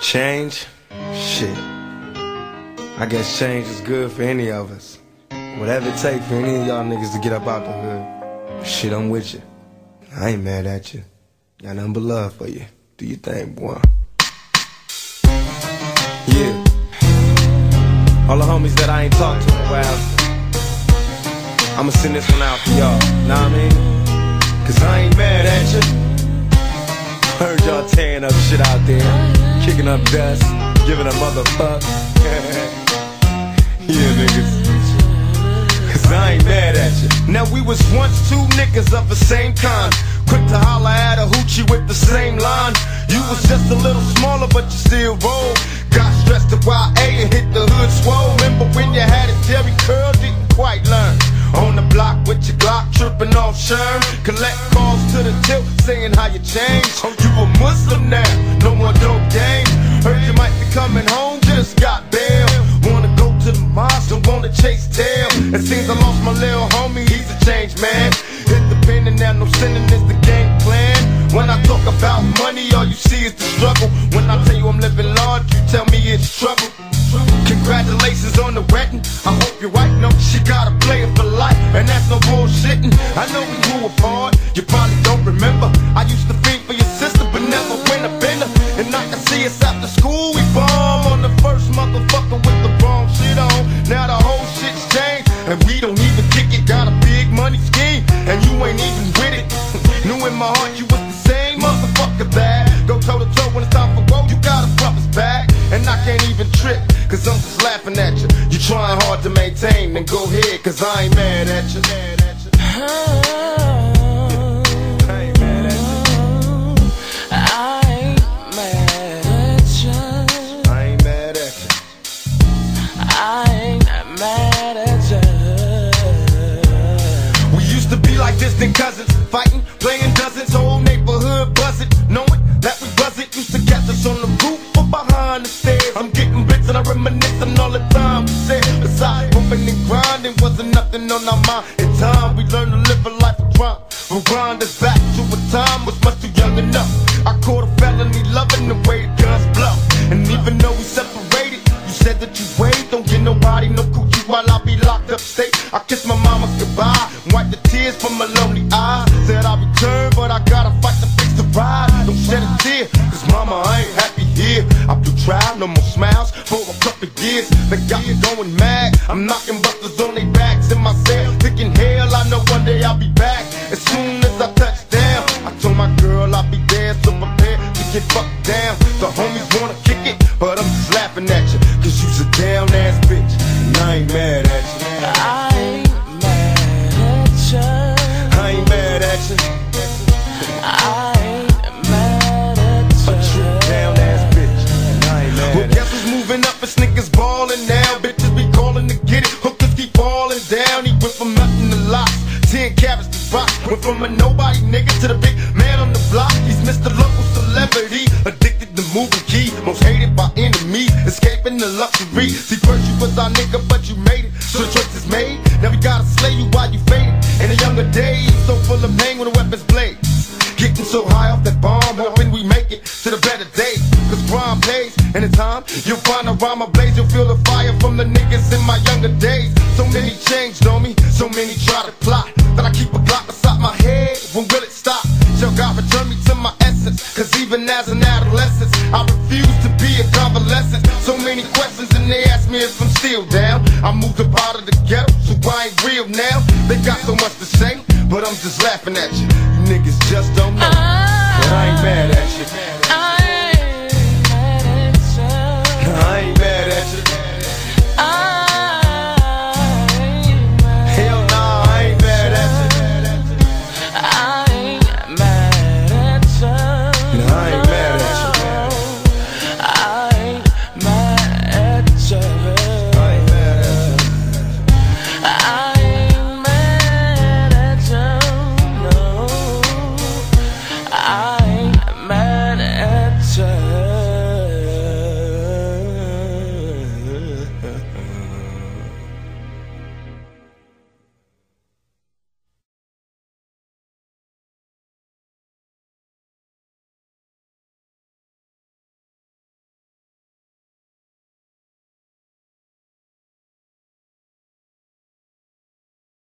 Change? Shit. I guess change is good for any of us. Whatever it takes for any of y'all niggas to get up out the hood. Shit, I'm with you. I ain't mad at you. Got nothing but love for you. Do your thing, boy. Yeah. All the homies that I ain't talked to in a while. I'ma send this one out for y'all. Know what I mean? Cause I ain't mad at you. Heard y'all tearing up shit out there. Kicking up dust. Giving a motherfuck. yeah, niggas. Cause I ain't mad at you. Now we was once two niggas of the same kind. Quick to holler at a hoochie with the same line. You was just a little smaller, but you still roll. Got stressed to YA and hit the hood swole. Remember when you had it, Jheri Curl didn't quite learn. On the block with your Glock, tripping off Sherm. Collect calls to the tilt, saying how you changed. Muslim now, no more dope game. Heard you might be coming home, just got bail. Wanna go to the mosque, don't wanna chase tail. It seems I lost my little homie, he's a changed man. Hit the pen and now no sinning is the game plan. When I talk about money, all you see is the struggle. When I tell you I'm living large, you tell me it's trouble. Congratulations on the wedding. I hope your wife knows she got a player for life, and that's no bullshitting. I know we grew apart, you probably don't remember. I used to feed for and we don't even kick it. Got a big money scheme, and you ain't even with it. Knew in my heart you was the same motherfucker that go toe to toe when it's time for woe. You got a brother's back, and I can't even trip, cause I'm just laughing at you. You trying hard to maintain, then go ahead, cause I ain't mad at you. Fighting, playing dozens, whole neighborhood buzzing, knowing that we wasn't used to catch us on the roof or behind the stairs. I'm getting bits and I reminisce on all the time we said. Besides bumping and grinding, wasn't nothing on our mind. In time, we learned to live a life of crime. Grind us back to a time was much too young enough. I caught a felony loving the way guns blow. And even though we separated, you said that you wait, don't get nobody no coochie while I be locked up state. I kiss my mama shed a tear, cause mama, I ain't happy here. I do trial, no more smiles for a couple years. They got me going mad. I'm knocking busters on their backs in my cell, thinking hell, I know one day I'll be back. As soon as I touch down, I told my girl I'll be there, so prepare to get fucked down. The homies wanna kick it, but I'm just laughing at you, cause you's a down ass bitch, and I ain't mad at you. I went from nothing to lots. Ten carats to rock. Went from a nobody nigga to the big man on the block. He's Mr. Local Celebrity. Addicted to moving key. Most hated by enemies. Escaping the luxury. See, first you was our nigga, but you made it. So the choice is made. Now we gotta slay you while you faded. In the younger days, so full of pain when the weapons blaze. Getting so high off that bomb, hoping we make it to the better days. Cause crime pays, and in time, you'll find a rhyme ablaze. You'll feel the fire from the niggas in my younger days. So many so many try to plot. But I keep a Glock beside my head. When will it stop? Shall God return me to my essence? Cause even as an adolescent I refuse to be a convalescent. So many questions and they ask me if I'm still down. I moved up out of the ghetto So I ain't real now. They got so much to say But I'm just laughing at you. You niggas just don't know. But I ain't mad at you. I ain't mad at you.